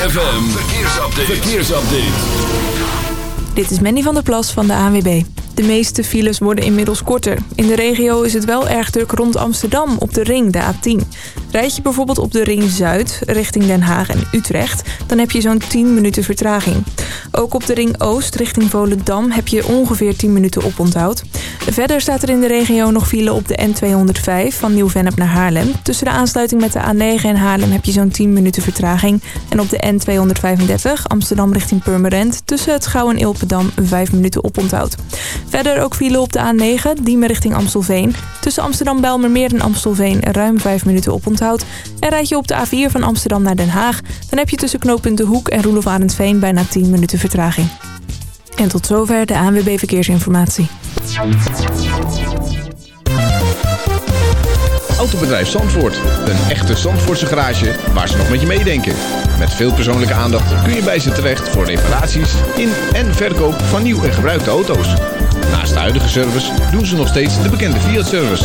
ZFM, verkeersupdate. verkeersupdate. Dit is Mandy van der Plas van de ANWB. De meeste files worden inmiddels korter. In de regio is het wel erg druk rond Amsterdam op de ring, de A10. Rijd je bijvoorbeeld op de ring Zuid richting Den Haag en Utrecht... dan heb je zo'n 10 minuten vertraging. Ook op de ring Oost richting Volendam heb je ongeveer 10 minuten oponthoud. Verder staat er in de regio nog file op de N205 van Nieuw-Vennep naar Haarlem. Tussen de aansluiting met de A9 en Haarlem heb je zo'n 10 minuten vertraging. En op de N235 Amsterdam richting Purmerend... tussen het Schouw en Ilpendam 5 minuten oponthoud. Verder ook file op de A9, Diemen richting Amstelveen. Tussen Amsterdam-Belmermeer en Amstelveen ruim 5 minuten oponthoud. En rijd je op de A4 van Amsterdam naar Den Haag... dan heb je tussen knooppunt De Hoek en Roelof Arendsveen bijna 10 minuten vertraging. En tot zover de ANWB Verkeersinformatie. Autobedrijf Zandvoort. Een echte Zandvoortse garage waar ze nog met je meedenken. Met veel persoonlijke aandacht kun je bij ze terecht voor reparaties in en verkoop van nieuw en gebruikte auto's. Naast de huidige service doen ze nog steeds de bekende Fiat-service.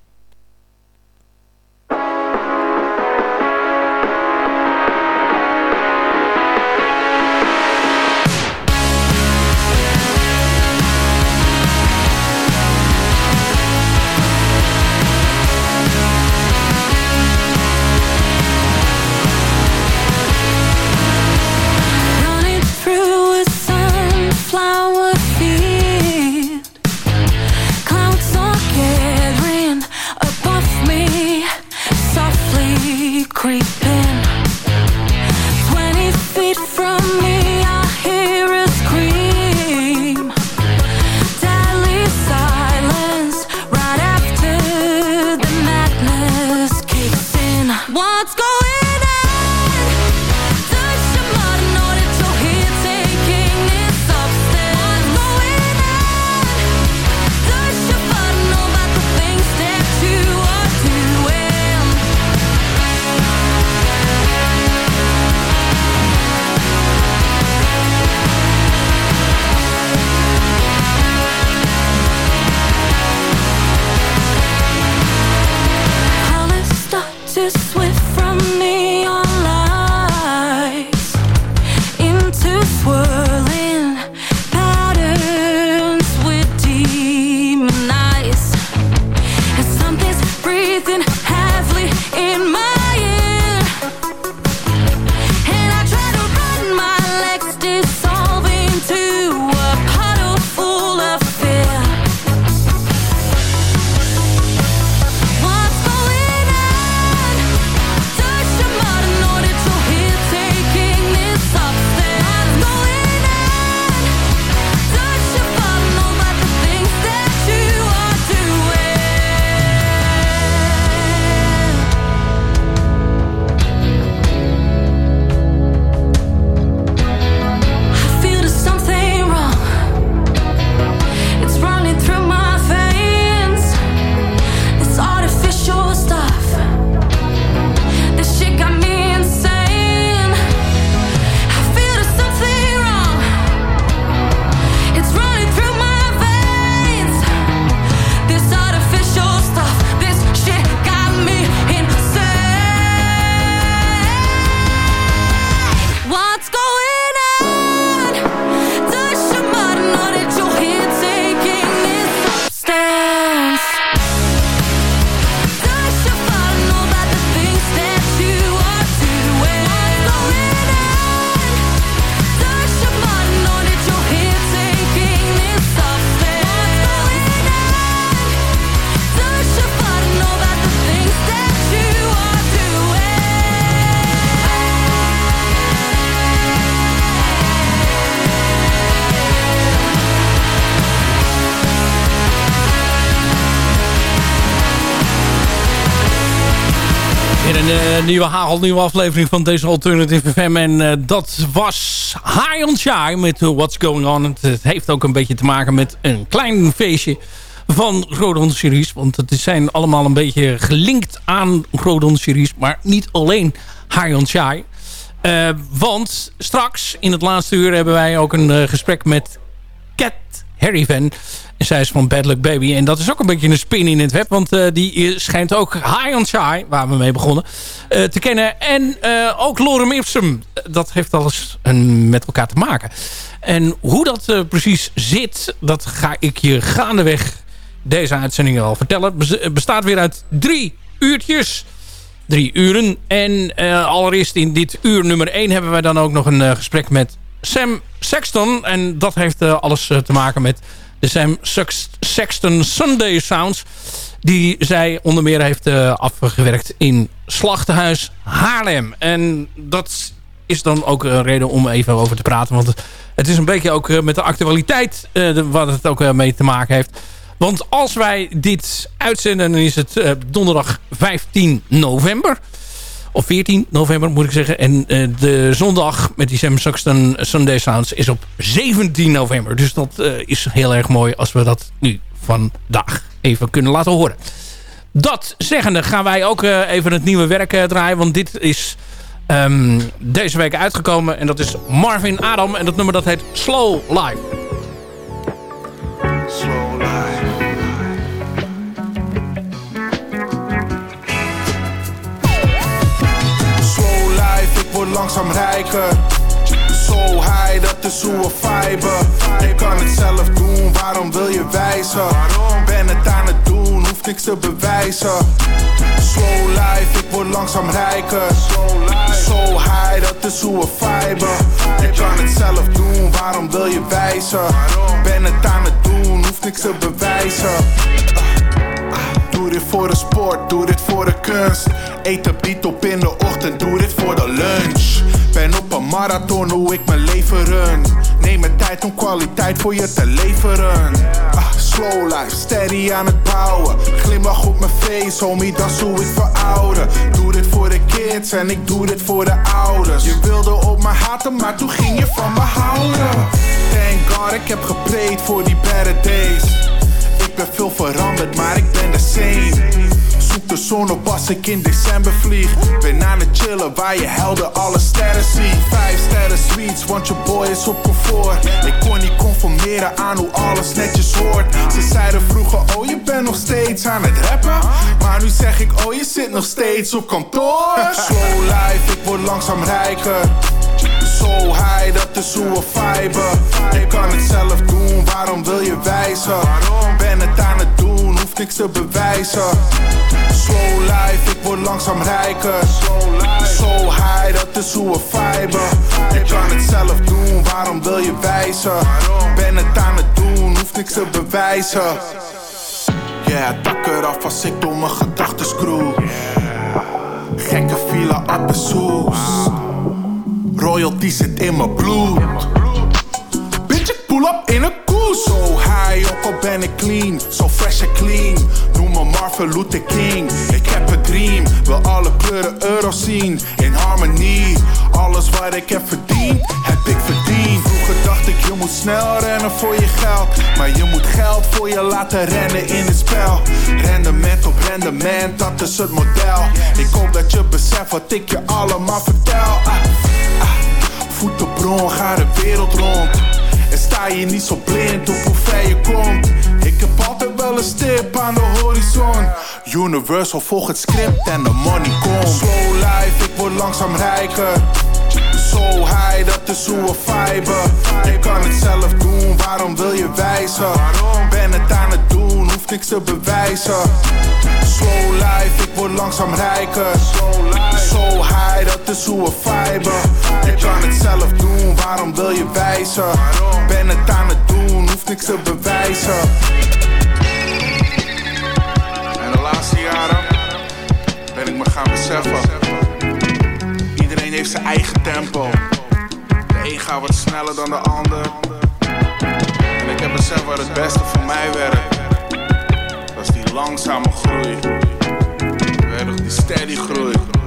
Eh, nieuwe hagelnieuwe aflevering van deze Alternative FM. En eh, dat was High on Shy met What's Going On. Het, heeft ook een beetje te maken met een klein feestje van Rodon Series. Want het zijn allemaal een beetje gelinkt aan Rodon Series. Maar niet alleen High on Shy. Eh, want straks in het laatste uur hebben wij ook een gesprek met Cat Harryvan. En zij is van Bad Luck Baby. En dat is ook een beetje een spin in het web. Want eh, die schijnt ook High on Shy, waar we mee begonnen, te kennen. En ook Lorem Ipsum. Dat heeft alles een, met elkaar te maken. En hoe dat precies zit, dat ga ik je gaandeweg deze uitzending al vertellen. Het bestaat weer uit drie uurtjes drie uren. En uh, allereerst in dit uur nummer 1 hebben wij dan ook nog een gesprek met Sam Sexton. En dat heeft uh, alles te maken met de Sam Sexton Sunday Sounds. Die zij onder meer heeft afgewerkt in Slachtenhuis Haarlem. En dat is dan ook een reden om even over te praten. Want het is een beetje ook met de actualiteit wat het ook mee te maken heeft. Want als wij dit uitzenden, dan is het uh, donderdag 15 november. Of 14 november moet ik zeggen. En uh, de zondag met die Sam Saxton Sunday Sounds is op 17 november. Dus dat uh, is heel erg mooi als we dat nu vandaag even kunnen laten horen. Dat zeggende gaan wij ook even het nieuwe werk draaien. Want dit is um, deze week uitgekomen. En dat is Marvin Adam. En dat nummer dat heet Slow Life. Word langzaam rijker Zo high, dat is hoe we viben. Ik kan het zelf doen, waarom wil je wijzen? Ben het aan het doen, hoeft niks te bewijzen. Slow life, ik word langzaam rijker. Zo high, dat is hoe we viben. Ik kan het zelf doen, waarom wil je wijzen? Ben het aan het doen, hoeft niks te bewijzen dit voor de sport, doe dit voor de kunst. Eet een biet op in de ochtend, doe dit voor de lunch. Ben op een marathon, hoe ik mijn leven run. Neem mijn tijd om kwaliteit voor je te leveren. Ah, slow life, steady aan het bouwen. Glimlach op mijn face, homie, dat is hoe ik verouden. Doe dit voor de kids en ik doe dit voor de ouders. Je wilde op me haten, maar toen ging je van me houden. Thank God, ik heb geprayed voor die better days. Ik ben veel veranderd, maar ik de. Zoek de zon op als ik in december vlieg. Ben aan het chillen waar je helden alle sterren ziet. Vijf sterren sweets, want je boy is op comfort. Ik kon niet conformeren aan hoe alles netjes hoort. Ze zeiden vroeger, oh je bent nog steeds aan het rappen. Maar nu zeg ik, oh je zit nog steeds op kantoor. Slow life, ik word langzaam rijker. Zo high, dat is hoe viben. Ik kan het zelf doen, waarom wil je wijzen? Ben het aan het hoeft niks te bewijzen. Slow life, ik word langzaam rijker. Zo high, dat is hoe we viben. Ik kan het zelf doen, waarom wil je wijzen? Ben het aan het doen, hoeft niks te bewijzen. Yeah, dak eraf als ik door mijn gedachten screw. Gekke fila op de soes. Royalty zit in mijn bloed. Pull up in een koers. Zo high, ook al ben ik clean. Zo fresh en clean. Noem me Marvin Luther King. Ik heb een dream. Wil alle kleuren euro's zien. In harmonie. Alles wat ik heb verdiend, heb ik verdiend. Vroeger dacht ik, je moet snel rennen voor je geld. Maar je moet geld voor je laten rennen in het spel. Rendement op rendement, dat is het model. Ik hoop dat je beseft wat ik je allemaal vertel. Ah, ah. Bron, ga de wereld rond. Sta je niet zo blind op hoe ver je komt. Ik heb altijd wel een stip aan de horizon. Universal volgt het script en de money komt. Slow life, ik word langzaam rijker. Zo high, dat is hoe viben. Ik kan het zelf doen, waarom wil je wijzen? Ben het aan het niks te bewijzen. Slow life, ik word langzaam rijker. Zo high, dat is hoe viben. Ik kan het zelf doen, waarom wil je wijzen? Ben het aan het doen, hoeft niks te bewijzen. En de laatste jaren ben ik me gaan beseffen. Iedereen heeft zijn eigen tempo. De een gaat wat sneller dan de ander. En ik heb beseft wat het beste voor mij werkt. Langzame groei. Toch, die steady groei.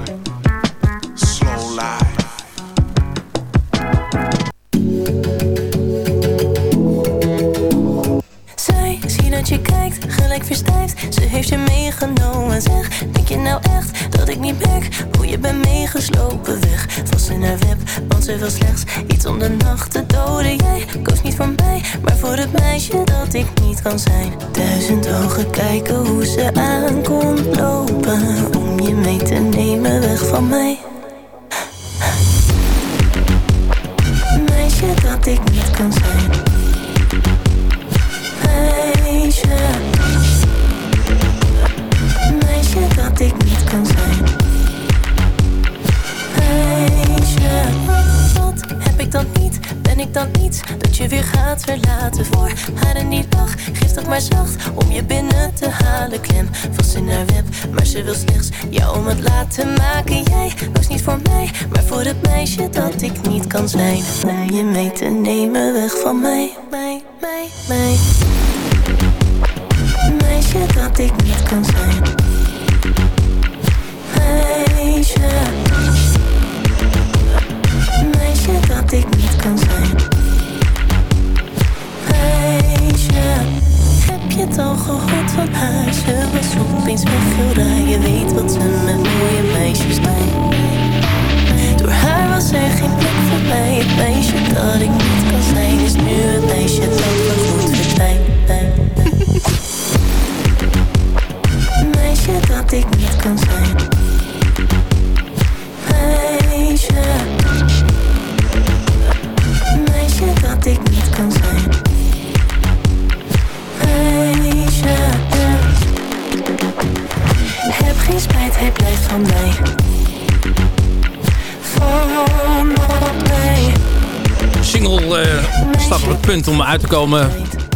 Ze heeft je meegenomen, zeg. Denk je nou echt dat ik niet merk hoe je bent meegeslopen weg? Vast in haar web, want ze wil slechts iets om de nacht te doden. Jij koos niet voor mij, maar voor het meisje dat ik niet kan zijn. Duizend ogen kijken hoe ze aankomt lopen. Om je mee te nemen weg van mij. Meisje dat ik niet kan zijn. Dan iets dat je weer gaat verlaten voor haar en die dag? Geef dat maar zacht om je binnen te halen. Klem vast in haar web, maar ze wil slechts jou om het laten maken. Jij was niet voor mij, maar voor het meisje dat ik niet kan zijn. Om je mee te nemen weg van mij, mij, mij, mij. Meisje dat ik niet kan zijn. Meisje het al gehoord van haar? Ze was opeens weg, heel raar. Je weet wat ze met mooie meisjes doen. Door haar was er geen plek voor mij. Het meisje dat ik niet kan zijn is nu het meisje dat voorgoed verdwijnt. Meisje dat ik niet kan zijn. Hij blijft van mij. Single eh, staat op het punt om uit te komen.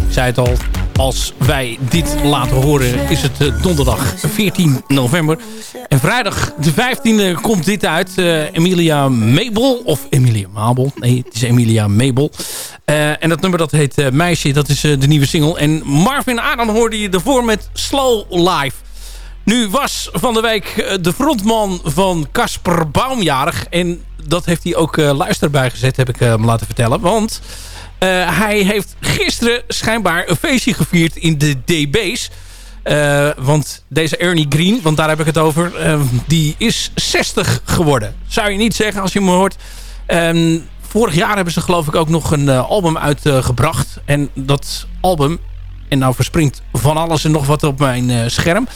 Ik zei het al, als wij dit laten horen is het eh, donderdag 14 november. En vrijdag de 15e komt dit uit. eh, Emilia Mabel, of Emilia Mabel. Nee, het is Emilia Mabel. En dat nummer dat heet Meisje, dat is de nieuwe single. En Marvin Adam hoorde je ervoor met Slow Life. Nu was van de week eh, de frontman van Casper Baumjarig. En dat heeft hij ook uh, luister bijgezet, heb ik uh, hem laten vertellen. Want hij heeft gisteren schijnbaar een feestje gevierd in de DB's. Want deze Ernie Green, want daar heb ik het over, die is 60 geworden. Zou je niet zeggen als je me hoort. Um, vorig jaar hebben ze geloof ik ook nog een album uitgebracht. en dat album, en nou verspringt van alles en nog wat op mijn scherm.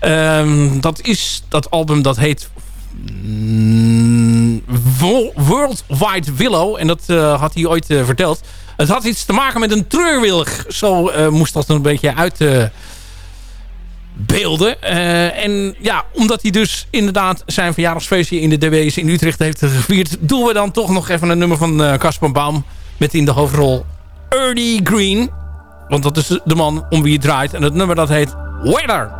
Um, dat is dat album dat heet mm, World Wide Willow. En dat uh, had hij ooit uh, verteld. Het had iets te maken met een treurwillig. Zo moest dat een beetje uit beelden. en ja, omdat hij dus inderdaad zijn verjaardagsfeestje in de DB's in Utrecht heeft gevierd... doen we dan toch nog even een nummer van Casper Baum... met in de hoofdrol Ernie Green. Want dat is de man om wie het draait. En het nummer dat heet Weather.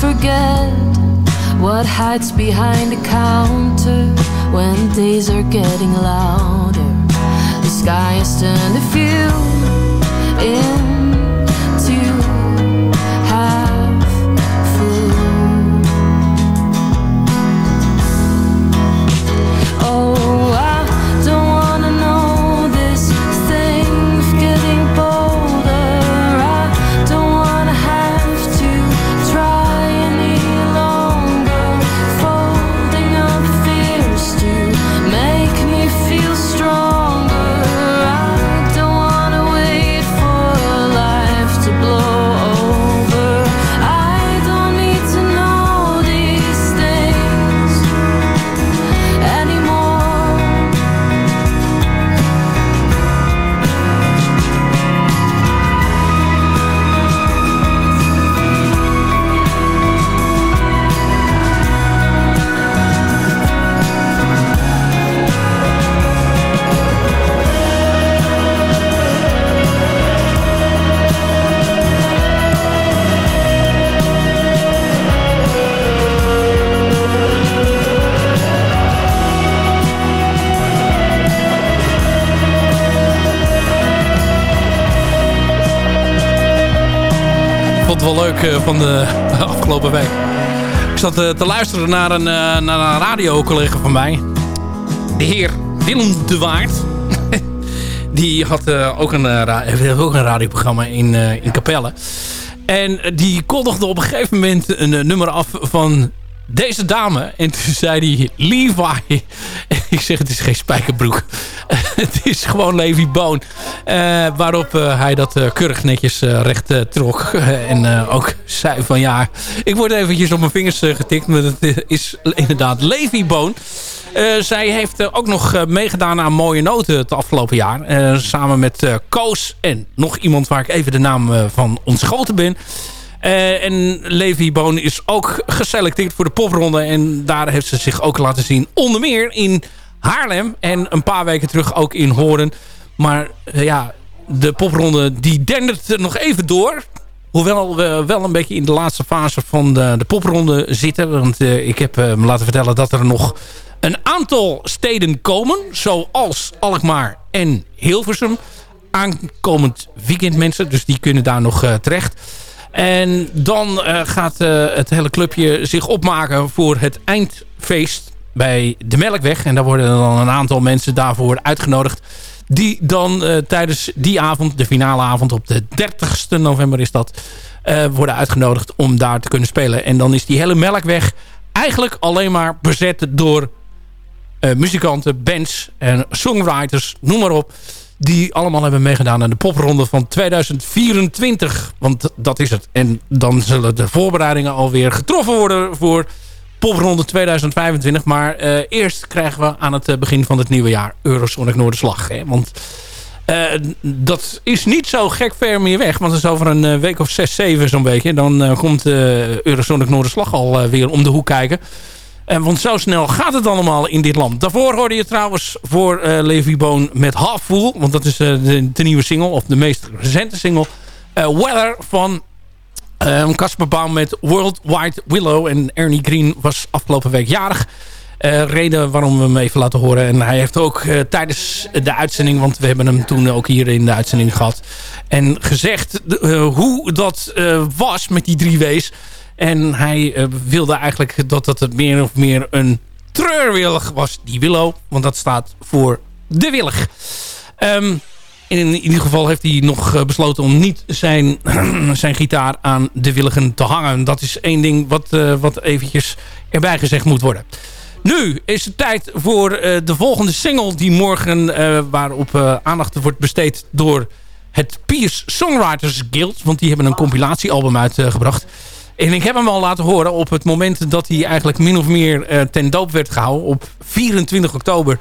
Forget what hides behind the counter when days are getting louder. The sky has turned a few leuk eh, van de afgelopen week. Ik zat eh, te luisteren naar een, eh, naar een radiocollega van mij. De heer Willem de Waard. die had ook, een, ook een radioprogramma in, in Capelle. En die kondigde op een gegeven moment een nummer af van deze dame. En toen zei hij Levi. Ik zeg het is geen spijkerbroek. het is gewoon Levi Boon. Eh, waarop eh, hij dat eh, keurig netjes recht trok. en ook zei van ja, ik word eventjes op mijn vingers getikt. Maar het is inderdaad Levi Boon. Zij heeft ook nog meegedaan aan Mooie Noten het afgelopen jaar. Samen met Koos en nog iemand waar ik even de naam van ontschoten ben. Eh, en Levi Boon is ook geselecteerd voor de popronde. En daar heeft ze zich ook laten zien. Onder meer in Haarlem. En een paar weken terug ook in Horen. Maar eh, ja, de popronde die dendert nog even door. Hoewel we wel een beetje in de laatste fase van de, de popronde zitten. Want eh, ik heb eh, me laten vertellen dat er nog een aantal steden komen. Zoals Alkmaar en Hilversum. Aankomend weekend mensen. Dus die kunnen daar nog terecht. En dan gaat het hele clubje zich opmaken voor het eindfeest bij de Melkweg. En daar worden dan een aantal mensen daarvoor uitgenodigd. Die dan eh, tijdens die avond, de finale avond op de 30ste november is dat... eh, worden uitgenodigd om daar te kunnen spelen. En dan is die hele Melkweg eigenlijk alleen maar bezet door eh, muzikanten, bands en songwriters, noem maar op. Die allemaal hebben meegedaan aan de popronde van 2024. Want dat is het. En dan zullen de voorbereidingen alweer getroffen worden voor popronde 2025. Maar eh, eerst krijgen we aan het eh, begin van het nieuwe jaar Eurosonic Noorderslag. Hè? Want eh, dat is niet zo gek ver meer weg. Want dat is over een week of zes, zeven zo'n beetje. Dan eh, komt Eurosonic Noorderslag al weer om de hoek kijken. En want zo snel gaat het allemaal in dit land. Daarvoor hoorde je trouwens voor Levi Boon met Half Fool. Want dat is de, de nieuwe single, of de meest recente single. Weather van Ehm, Casper Baum met World Wide Willow. En Ernie Green was afgelopen week jarig. Eh, reden waarom we hem even laten horen. En hij heeft ook eh, tijdens de uitzending... want we hebben hem toen ook hier in de uitzending gehad... en gezegd eh, hoe dat was met die drie W's. En hij wilde eigenlijk dat het meer of meer een treurwillig was. Die Willow, want dat staat voor de willig. Ehm, in ieder geval heeft hij nog eh, besloten om niet zijn, zijn gitaar aan de willigen te hangen. Dat is één ding wat, eh, wat eventjes erbij gezegd moet worden. Nu is het tijd voor eh, de volgende single die morgen waarop aandacht wordt besteed door het Piers Songwriters Guild. Want die hebben een compilatiealbum uitgebracht. En ik heb hem al laten horen op het moment dat hij eigenlijk min of meer ten doop werd gehouden. Op 24 oktober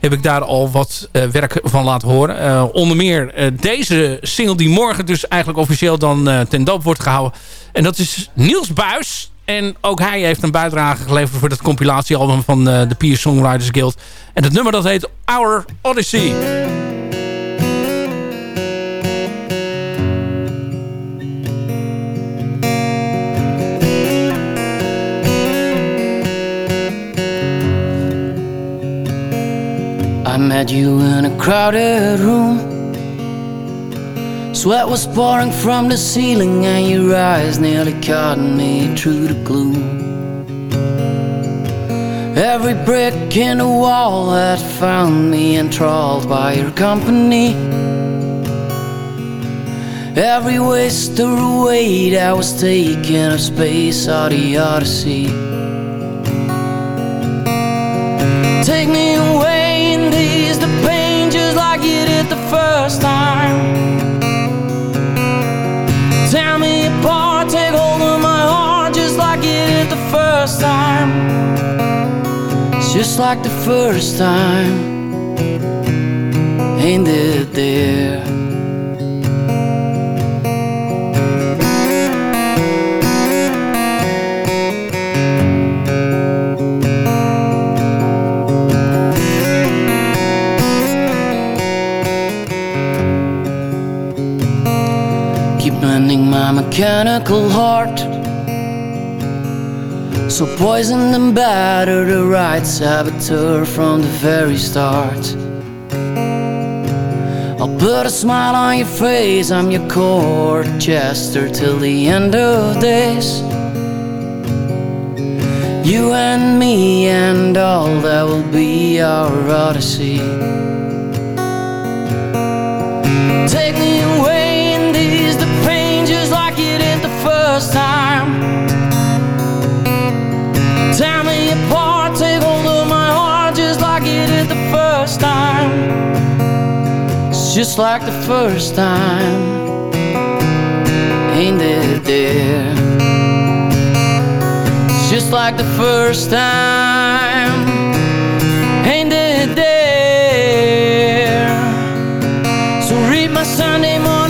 heb ik daar al wat eh, werk van laten horen. Eh, onder meer eh, deze single die morgen dus eigenlijk officieel dan ten doop wordt gehouden. En dat is Niels Buis. En ook hij heeft een bijdrage geleverd voor dat compilatiealbum van de Piers Songwriters Guild. En het nummer dat heet Our Odyssey. Met you in a crowded room. Sweat was pouring from the ceiling, and your eyes nearly caught me through the gloom. Every brick in the wall had found me enthralled by your company. Every whisper away that was taking up space out the Odyssey. Take me first time. Tear me apart, take hold of my heart just like you did the first time. It's just like the first time. Ain't it there? Keep my mechanical heart. So poisoned and battered, a right saboteur from the very start. I'll put a smile on your face, I'm your court jester till the end of days. You and me and all that will be our odyssey. Take me away first time. Tear me apart, take hold of my heart just like you did the first time. It's just like the first time. Ain't it there? It's just like the first time. Ain't it there? So read my Sunday morning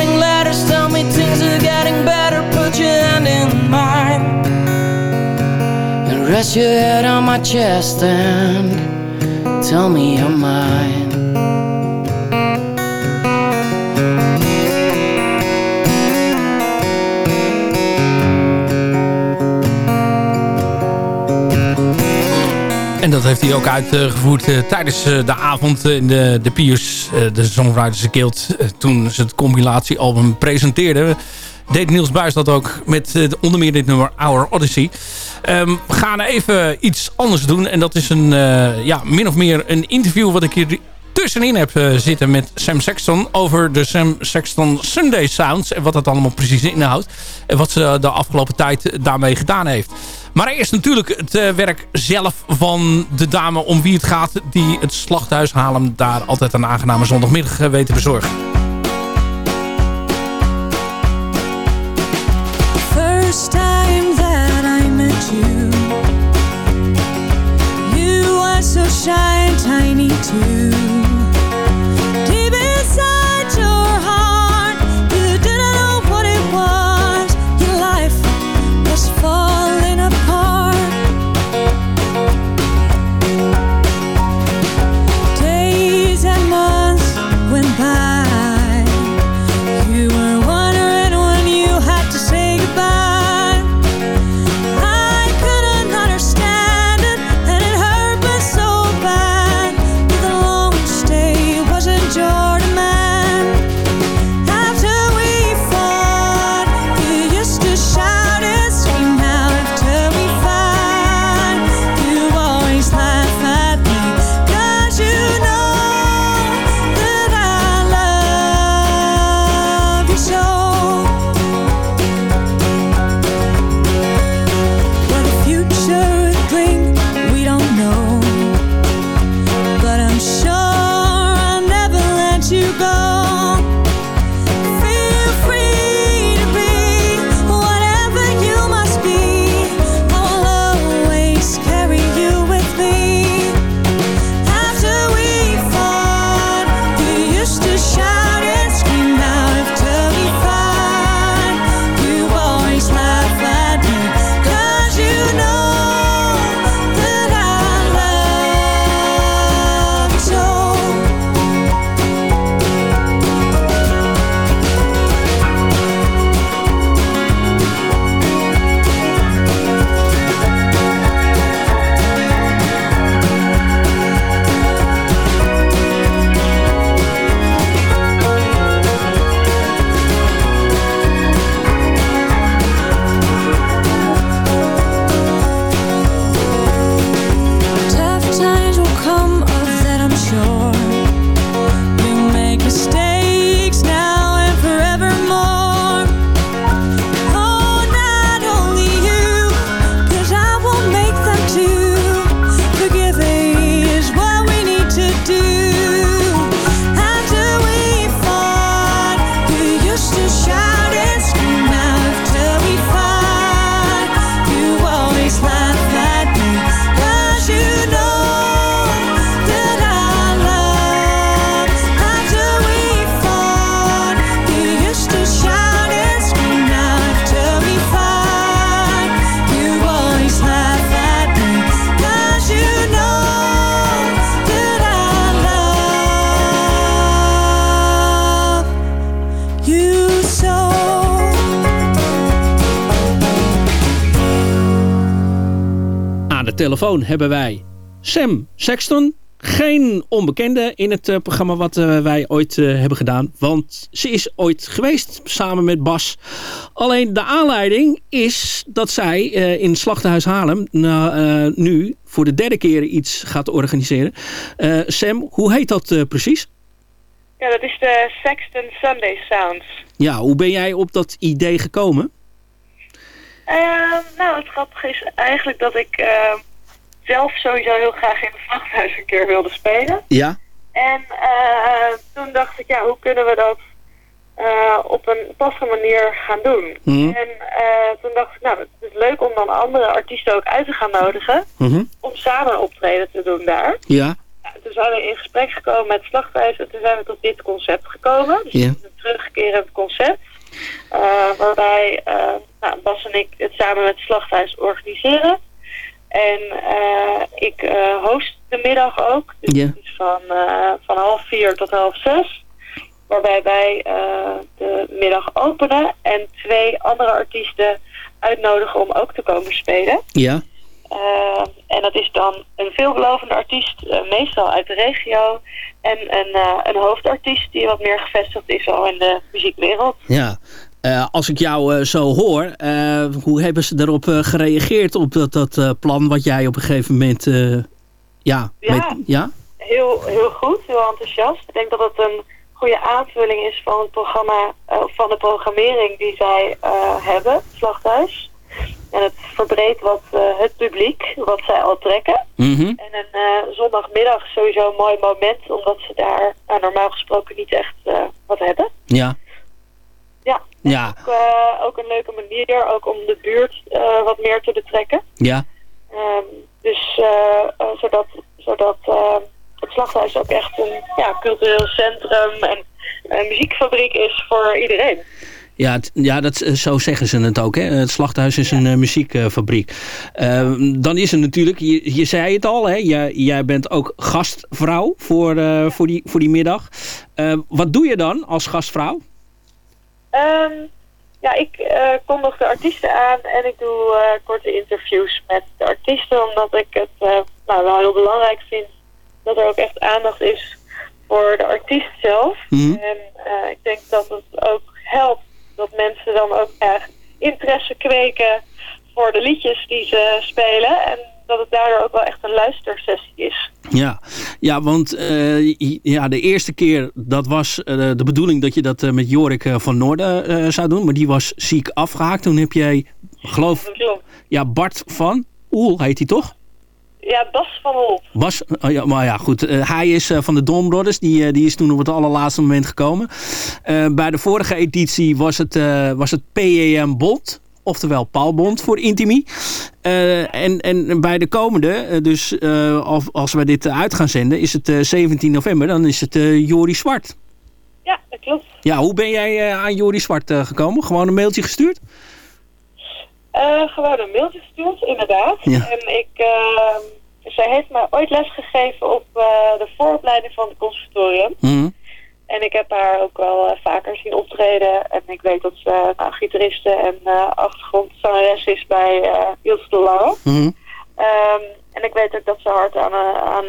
rest your head on my chest and tell me you're mine. En dat heeft hij ook uitgevoerd eh, tijdens eh, de avond in de, de Piers, eh, de Songwriters Guild. toen ze het compilatiealbum presenteerden. Deed Niels Buis dat ook met onder meer dit nummer Our Odyssey. Ehm, we gaan even iets anders doen. En dat is een, eh, ja, min of meer een interview wat ik hier tussenin heb eh, zitten met Sam Sexton over de Sam Sexton Sunday Sounds en wat dat allemaal precies inhoudt en wat ze de afgelopen tijd daarmee gedaan heeft. Maar eerst natuurlijk het eh, werk zelf van de dame om wie het gaat die het slachthuis halen daar altijd een aangename zondagmiddag weet te bezorgen. Were so shy and tiny too. Telefoon hebben wij Sam Sexton. Geen onbekende in het eh, programma wat eh, wij ooit eh, hebben gedaan. Want ze is ooit geweest samen met Bas. Alleen de aanleiding is dat zij in Slachtenhuis Haarlem nou, nu voor de derde keer iets gaat organiseren. Sam, hoe heet dat precies? Ja, dat is de Sexton Sunday Sounds. Ja, hoe ben jij op dat idee gekomen? Ehm, nou, het grappige is eigenlijk dat ik ehm, zelf sowieso heel graag in het slachthuis een keer wilde spelen. Ja. En eh, toen dacht ik, ja, hoe kunnen we dat eh, op een passende manier gaan doen? Mhm. En eh, toen dacht ik, nou, het is leuk om dan andere artiesten ook uit te gaan nodigen. Mhm. Om samen een optreden te doen daar. Ja. Ja, toen zijn we in gesprek gekomen met slachthuis en toen zijn we tot dit concept gekomen. Dus een terugkerend concept. waarbij nou, Bas en ik het samen met het slachthuis organiseren. En eh, ik eh, host de middag ook. Dus van, eh, van half vier tot half zes. Waarbij wij de middag openen en twee andere artiesten uitnodigen om ook te komen spelen. Ja. Uh, en dat is dan een veelbelovende artiest, meestal uit de regio. En een, een hoofdartiest die wat meer gevestigd is al in de muziekwereld. Ja. Uh, als ik jou uh, zo hoor, uh, hoe hebben ze daarop gereageerd op dat, dat plan wat jij op een gegeven moment... ja, ja, met, ja? Heel, heel goed, heel enthousiast. Ik denk dat het een goede aanvulling is van het programma, van de programmering die zij hebben, Slachthuis. En het verbreedt wat het publiek, wat zij al trekken. Mm -hmm. En een zondagmiddag sowieso een mooi moment, omdat ze daar normaal gesproken niet echt wat hebben. Ja. Ja. Ook, ook, een leuke manier, ook om de buurt wat meer te betrekken. Ja. Um, dus zodat, zodat het slachthuis ook echt een ja, cultureel centrum en een muziekfabriek is voor iedereen. Ja, het, ja dat, zo zeggen ze het ook. Hè? Het slachthuis is een muziekfabriek. Uh, dan is er natuurlijk, je, je zei het al, hè? Jij, jij bent ook gastvrouw voor, voor, die, voor die middag. wat doe je dan als gastvrouw? Um, ja, ik kondig de artiesten aan en ik doe korte interviews met de artiesten. Omdat ik het nou, wel heel belangrijk vind dat er ook echt aandacht is voor de artiest zelf. Mhm. Mm -hmm. En ik denk dat het ook helpt dat mensen dan ook echt interesse kweken voor de liedjes die ze spelen. En dat het daardoor ook wel echt een luistersessie is. Ja, ja want uh, ja, de eerste keer dat was uh, de bedoeling dat je dat uh, met Jorik van Noorden zou doen. Maar die was ziek afgehaakt. Toen heb jij, geloof ja, Bart van Oel heet hij toch? Ja, Bas van Holt. Bas, oh ja, maar ja, goed. Hij is van de Brothers. Die, die is toen op het allerlaatste moment gekomen. bij de vorige editie was het, was het PEM Bond. Oftewel Paul Bond voor Intimi. en, en bij de komende, dus als, als wij dit uit gaan zenden, is het 17 november. Dan is het Jori Zwart. Ja, dat klopt. Ja, hoe ben jij aan Jori Zwart gekomen? Gewoon een mailtje gestuurd? Gewoon een mailtje gestuurd, inderdaad. Ja. En ik, zij heeft me ooit lesgegeven op uh, de vooropleiding van het conservatorium. Mm -hmm. En ik heb haar ook wel vaker zien optreden. En ik weet dat ze nou, gitariste en achtergrondzangeres is bij Ilse de Lange. Mm -hmm. um, en ik weet ook dat ze hard aan, aan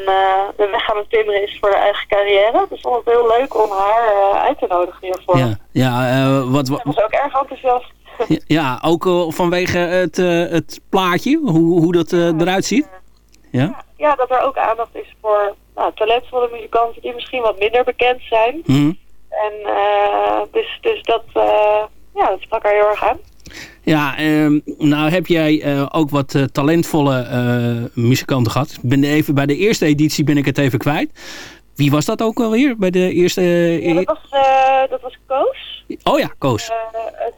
de weg aan het timmeren is voor haar eigen carrière. Dus ik vond het heel leuk om haar uit te nodigen hiervoor. Ja, ja wat, wat... Ze was ook erg enthousiast. Ja, ja, ook uh, vanwege het, uh, het plaatje, hoe, hoe dat uh, eruit ziet. Ja? ja, dat er ook aandacht is voor nou, talentvolle muzikanten die misschien wat minder bekend zijn. Mm. En dus, dus dat, ja, dat sprak haar heel erg aan. Ja, uh, nou heb jij uh, ook wat uh, talentvolle uh, muzikanten gehad. Ben even, bij de eerste editie ben ik het even kwijt. Wie was dat ook alweer bij de eerste... Ja, dat, was, dat was Koos. Oh ja, Koos.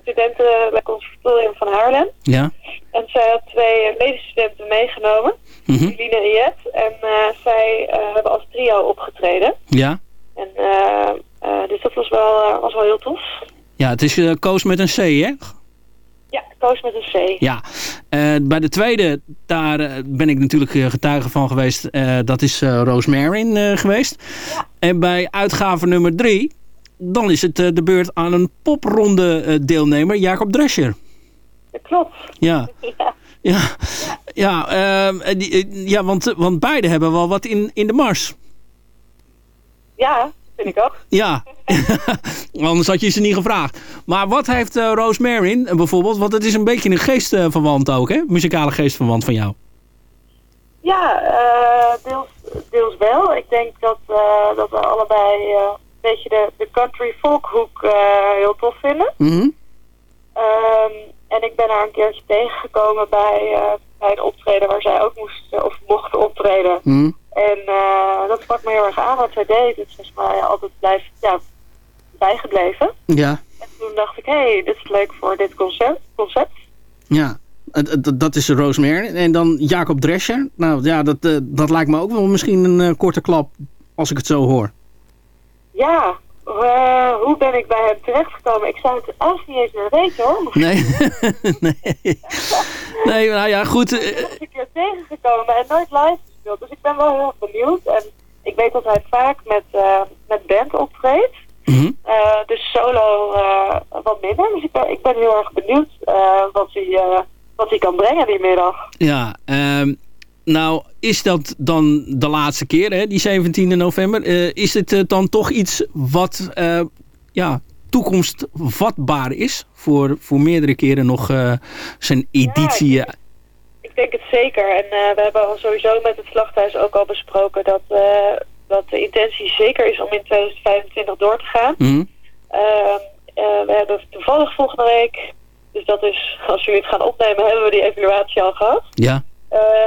studenten bij conservatorium van Haarlem. Ja. En zij had twee medestudenten meegenomen. Mm -hmm. Eline en Jet. En zij hebben als trio opgetreden. Ja. En, dus dat was wel, was wel heel tof. Ja, het is Koos met een C, hè? Ja, Koos met een C. Ja, uh, bij de tweede, daar uh, ben ik natuurlijk getuige van geweest. Uh, dat is Rosemary geweest. Ja. En bij uitgave nummer drie, dan is het de beurt aan een popronde deelnemer, Jacob Drescher. Dat klopt. Ja. ja. Ja, ja, ehm, die, eh, ja want, want beide hebben wel wat in, in de mars. Ja, vind ik ook. Ja, anders had je ze niet gevraagd. Maar wat heeft eh Rosemary eh, bijvoorbeeld? Want het is een beetje een geestverwant ook, hè? Muzikale geestverwant van jou. Ja, eh, deels, deels wel. Ik denk dat, dat we allebei een beetje de, de country folk hoek eh, heel tof vinden. Mhm. Ehm, en ik ben haar een keertje tegengekomen bij, bij een optreden waar zij ook moest eh, of mocht optreden. Mhm. En eh, dat sprak me heel erg aan wat zij deed. Het is mij altijd blijf, ja, bijgebleven. Ja, En toen dacht ik, hé, hey, dit is leuk voor dit concept. concept. ja. Dat is Rosemary. En dan Jacob Drescher. Nou ja, dat, eh, dat lijkt me ook wel misschien een korte klap als ik het zo hoor. Ja, eh, hoe ben ik bij hem terechtgekomen? Ik zou het eigenlijk niet eens meer weten hoor. Nee. nee. nee, nou ja, goed. eh, Ik ben een keer tegengekomen en nooit live gespeeld. Dus ik ben wel heel erg benieuwd. En ik weet dat hij vaak met, eh, met band optreedt. mhm. Eh, dus solo eh, wat minder. Dus ik ben, ik ben heel erg benieuwd eh, wat, hij, eh, wat hij kan brengen die middag. Ja, ehm, nou is dat dan de laatste keer, hè, die 17e november. Eh, is het eh, dan toch iets wat eh, ja, toekomstvatbaar is? Voor, voor meerdere keren nog zijn editie. Ik denk het zeker. En we hebben al sowieso met het slachthuis ook al besproken dat, dat de intentie zeker is om in 2025 door te gaan. mhm. Ehm, eh, we hebben toevallig volgende week, dus dat is, als jullie het gaan opnemen, hebben we die evaluatie al gehad. Ja,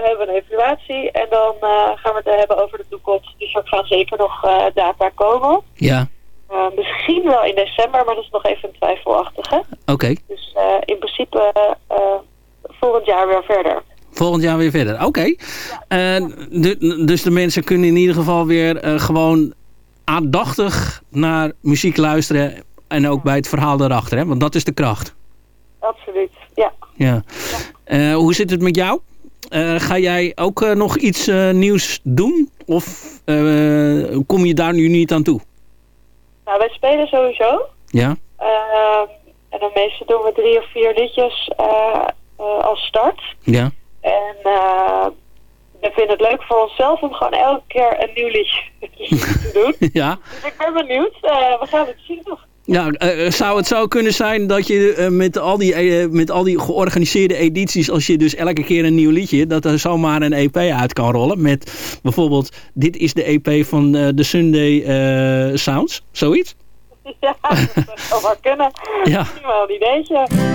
hebben we een evaluatie en dan eh, gaan we het hebben over de toekomst. Dus er gaan zeker nog eh, data komen. ja, Eh, misschien wel in december, maar dat is nog even een twijfelachtig. Oké. Dus eh, in principe eh, volgend jaar weer verder. Volgend jaar weer verder. Oké. Eh, du- dus de mensen kunnen in ieder geval weer eh, gewoon aandachtig naar muziek luisteren. En ook bij het verhaal daarachter. Hè? Want dat is de kracht. Absoluut, ja. Ja. Eh, hoe zit het met jou? Eh, ga jij ook eh, nog iets eh, nieuws doen? Of kom je daar nu niet aan toe? Nou, wij spelen sowieso. Ja? En dan meestal doen we drie of vier liedjes als start. Ja. En we vinden het leuk voor onszelf om gewoon elke keer een nieuw liedje te doen. ja. Dus ik ben benieuwd. We gaan het zien nog. Ja, eh, zou het zo kunnen zijn dat je eh, met, al die, eh, met al die georganiseerde edities, als je dus elke keer een nieuw liedje, dat er zomaar een EP uit kan rollen met bijvoorbeeld, dit is de EP van eh, de Sunday eh, Sounds, zoiets? ja, dat zou wel kunnen. Ja. Misschien wel een ideetje.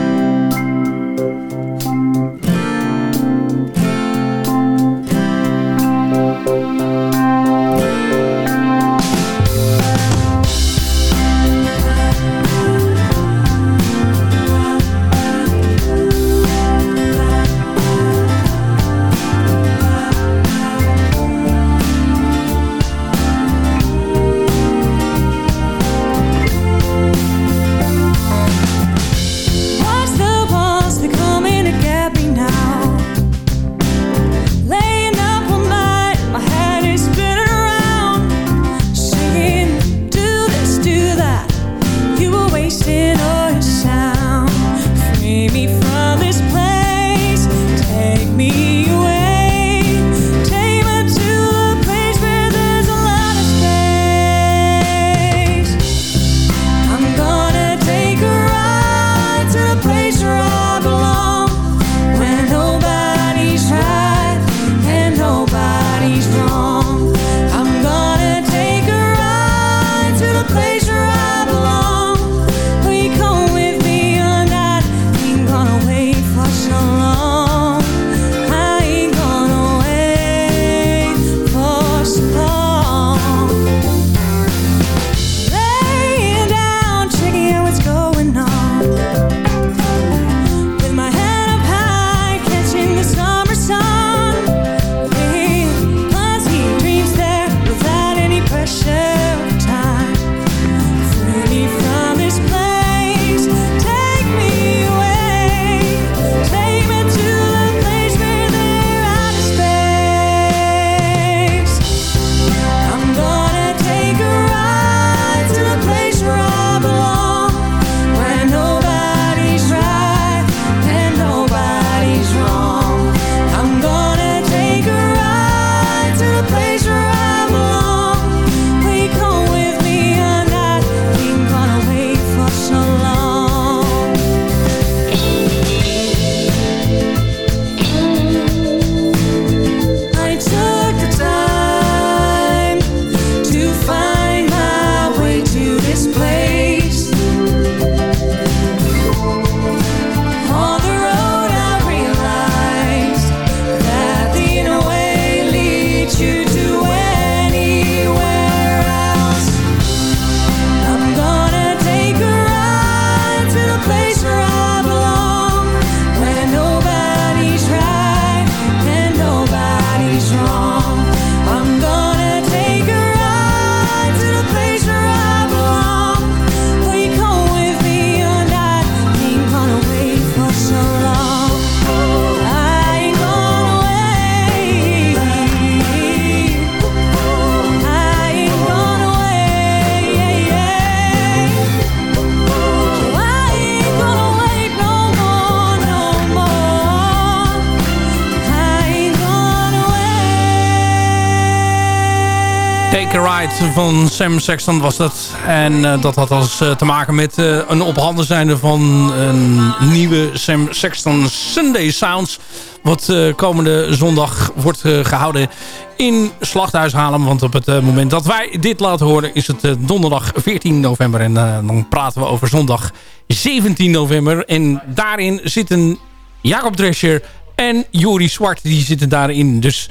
Take Ride van Sam Sexton was dat. En eh, dat had alles eh, te maken met eh, een op handen zijnde van een nieuwe Sam Sexton Sunday Sounds. Wat komende zondag wordt gehouden in Slachthuis Haarlem. Want op het moment dat wij dit laten horen is het donderdag 14 november. En dan praten we over zondag 17 november. En daarin zitten Jacob Drescher en Jori Zwart. Die zitten daarin. Dus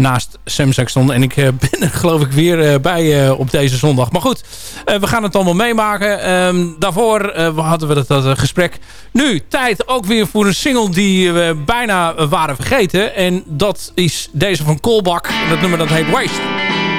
naast Sam Sexton. En ik eh, ben er geloof ik weer eh, bij eh, op deze zondag. Maar goed, we gaan het allemaal meemaken. Ehm, daarvoor hadden we dat, gesprek. Nu, tijd ook weer voor een single die we bijna waren vergeten. En dat is deze van Kolbak. Dat nummer dat heet Waste.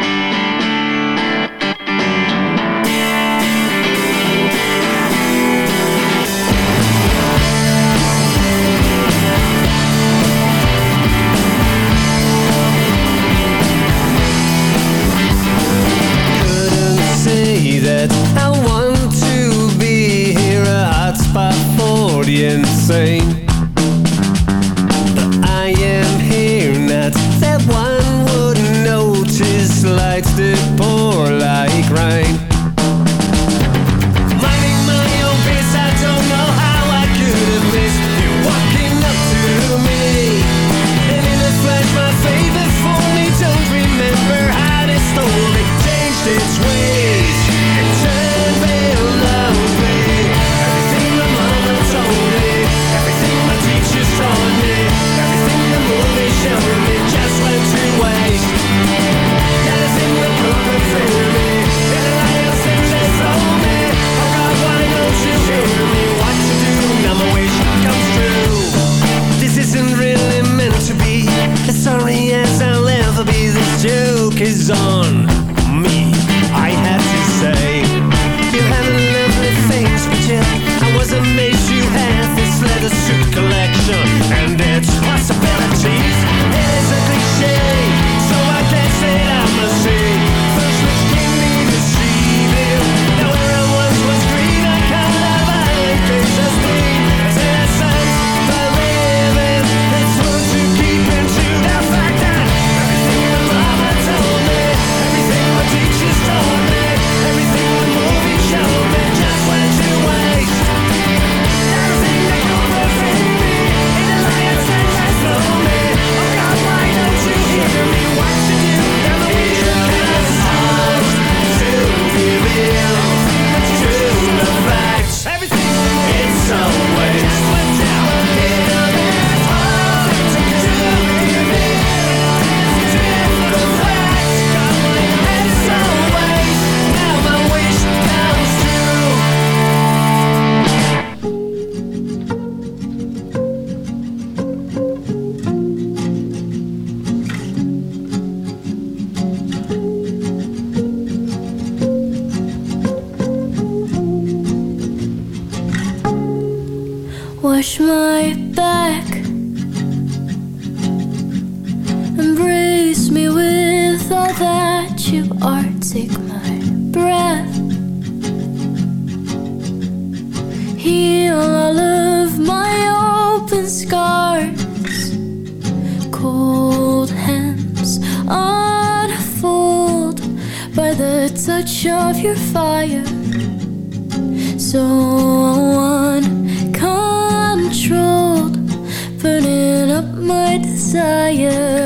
Scars. Cold hands unfold by the touch of your fire. So uncontrolled, burning up my desire.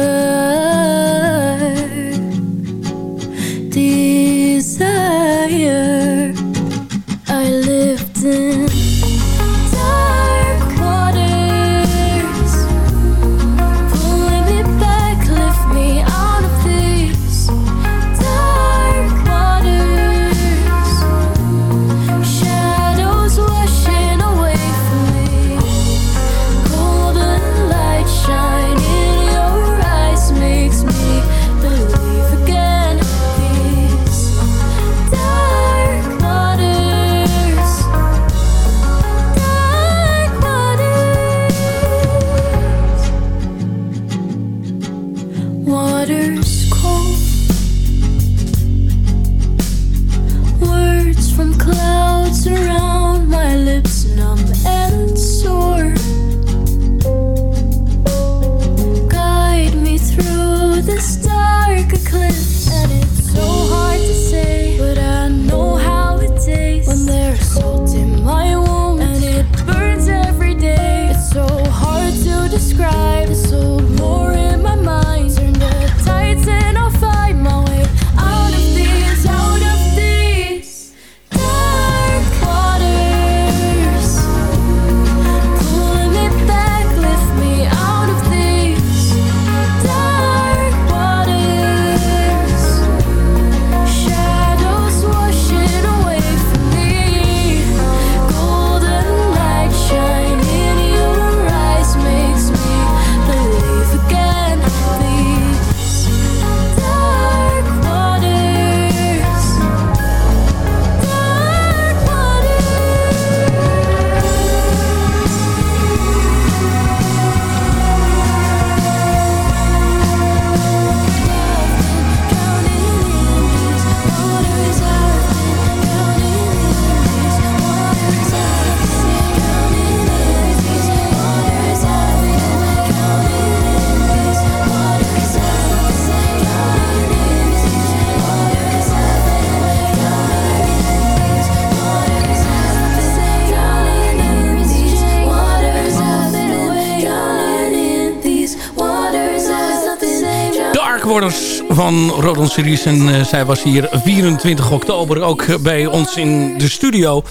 Van Rodon Series. En eh, zij was hier 24 oktober ook bij ons in de studio.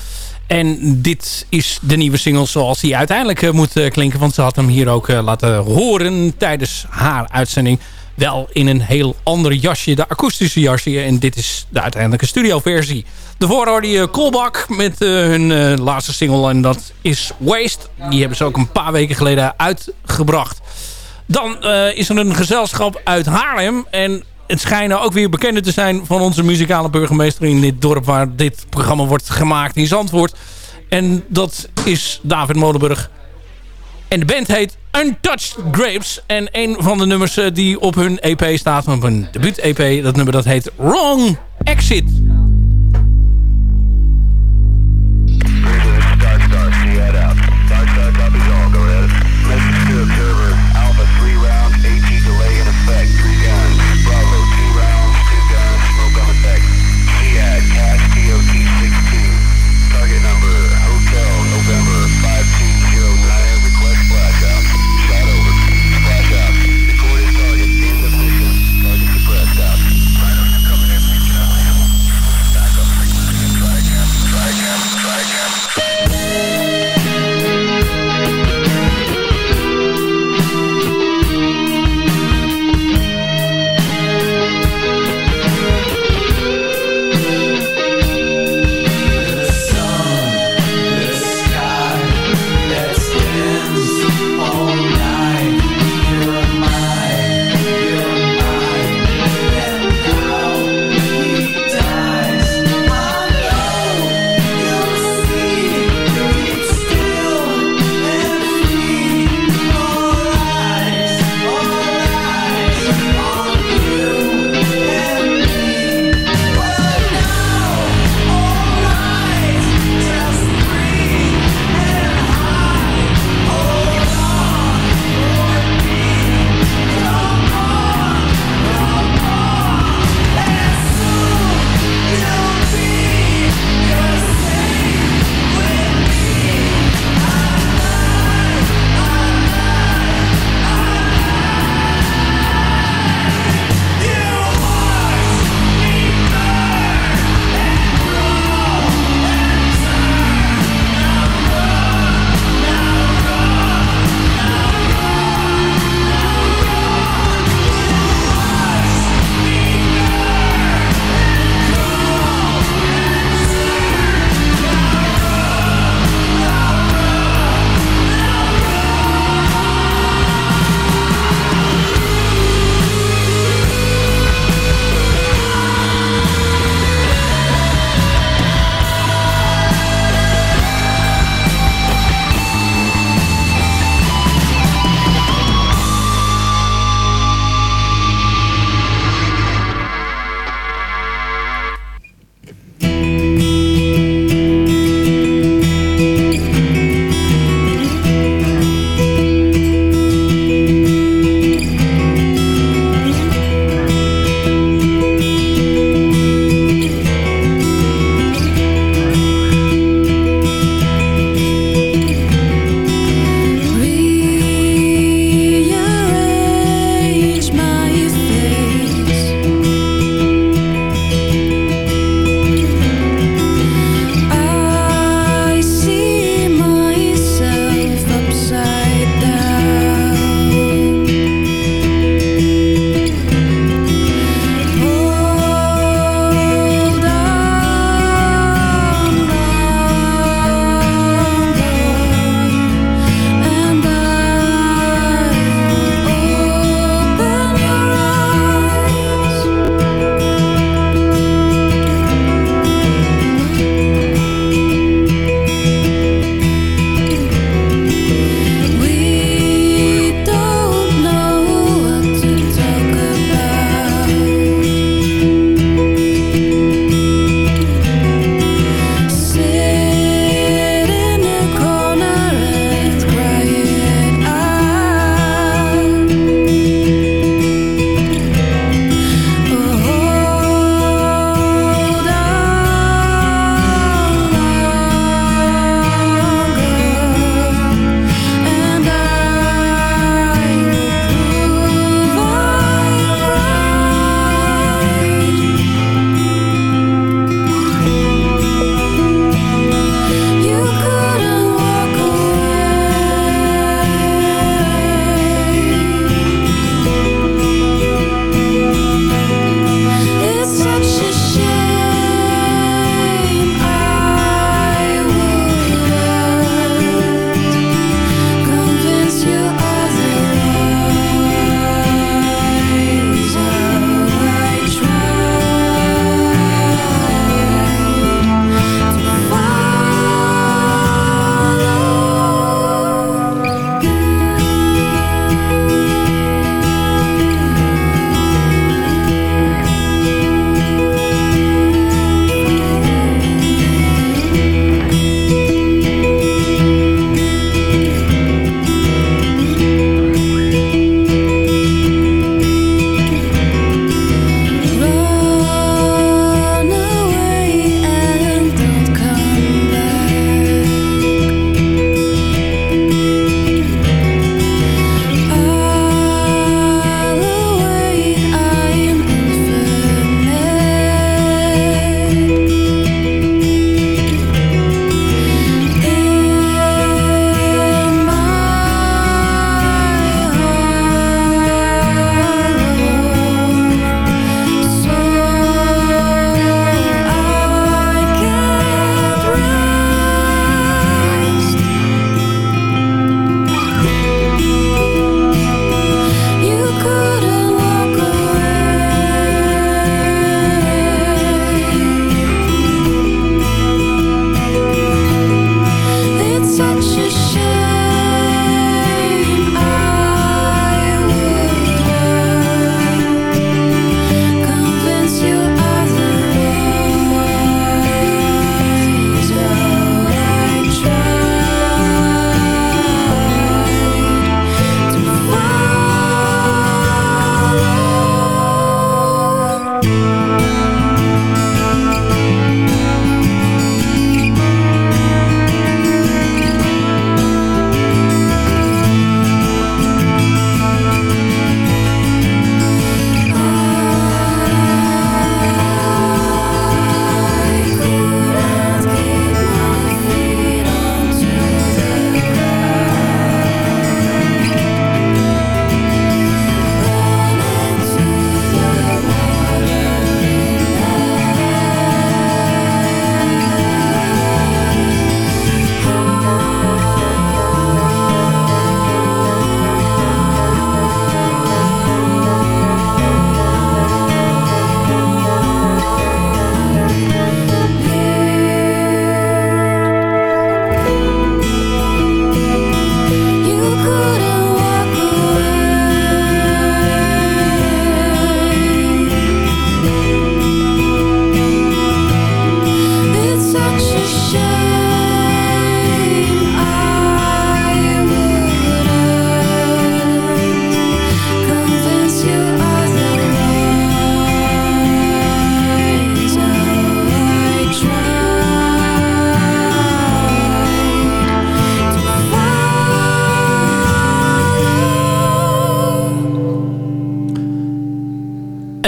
En dit is de nieuwe single zoals die uiteindelijk eh, moet eh, klinken. Want ze had hem hier ook laten horen tijdens haar uitzending. Wel in een heel ander jasje, de akoestische jasje. En dit is de uiteindelijke studioversie. Daarvoor hoorde je Kolbak met hun laatste single. En dat is Waste. Die hebben ze ook een paar weken geleden uitgebracht. Dan is er een gezelschap uit Haarlem. En het schijnen ook weer bekenden te zijn van onze muzikale burgemeester in dit dorp waar dit programma wordt gemaakt in Zandvoort. En dat is David Molenburg. En de band heet Untouched Grapes. En een van de nummers die op hun EP staat, op hun debuut-EP, dat nummer dat heet Wrong Exit.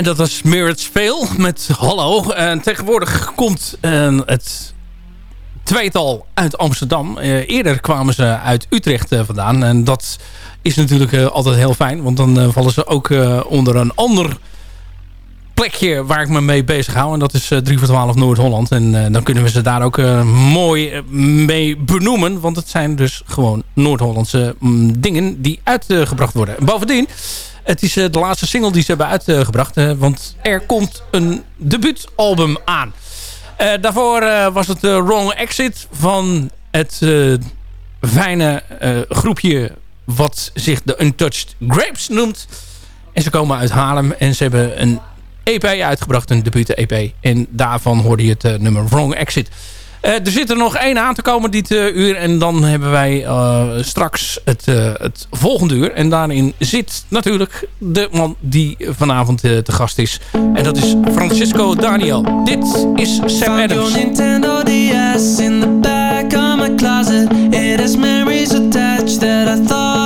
Dat was Mirrors Veil met Hallo. En tegenwoordig komt eh, het tweetal uit Amsterdam. Eh, eerder kwamen ze uit Utrecht eh, vandaan. En dat is natuurlijk altijd heel fijn. Want dan vallen ze ook onder een ander plekje waar ik me mee bezig hou. En dat is eh 3 voor 12 Noord-Holland. En dan kunnen we ze daar ook mooi mee benoemen. Want het zijn dus gewoon Noord-Hollandse mm, dingen die uitgebracht worden. En bovendien, het is eh, de laatste single die ze hebben uitgebracht. eh, want er komt een debuutalbum aan. Eh, daarvoor was het Wrong Exit van het fijne groepje wat zich de Untouched Grapes noemt. En ze komen uit Haarlem en ze hebben een EP uitgebracht, een debuut-EP. En daarvan hoorde je het nummer Wrong Exit. Eh, er zit er nog één aan te komen dit eh, uur. En dan hebben wij eh, straks het, het volgende uur. En daarin zit natuurlijk de man die vanavond te gast is. En dat is Francisco Daniel. Dit is Sam Adams. Nintendo DS in the back of my closet. It has memories attached that I thought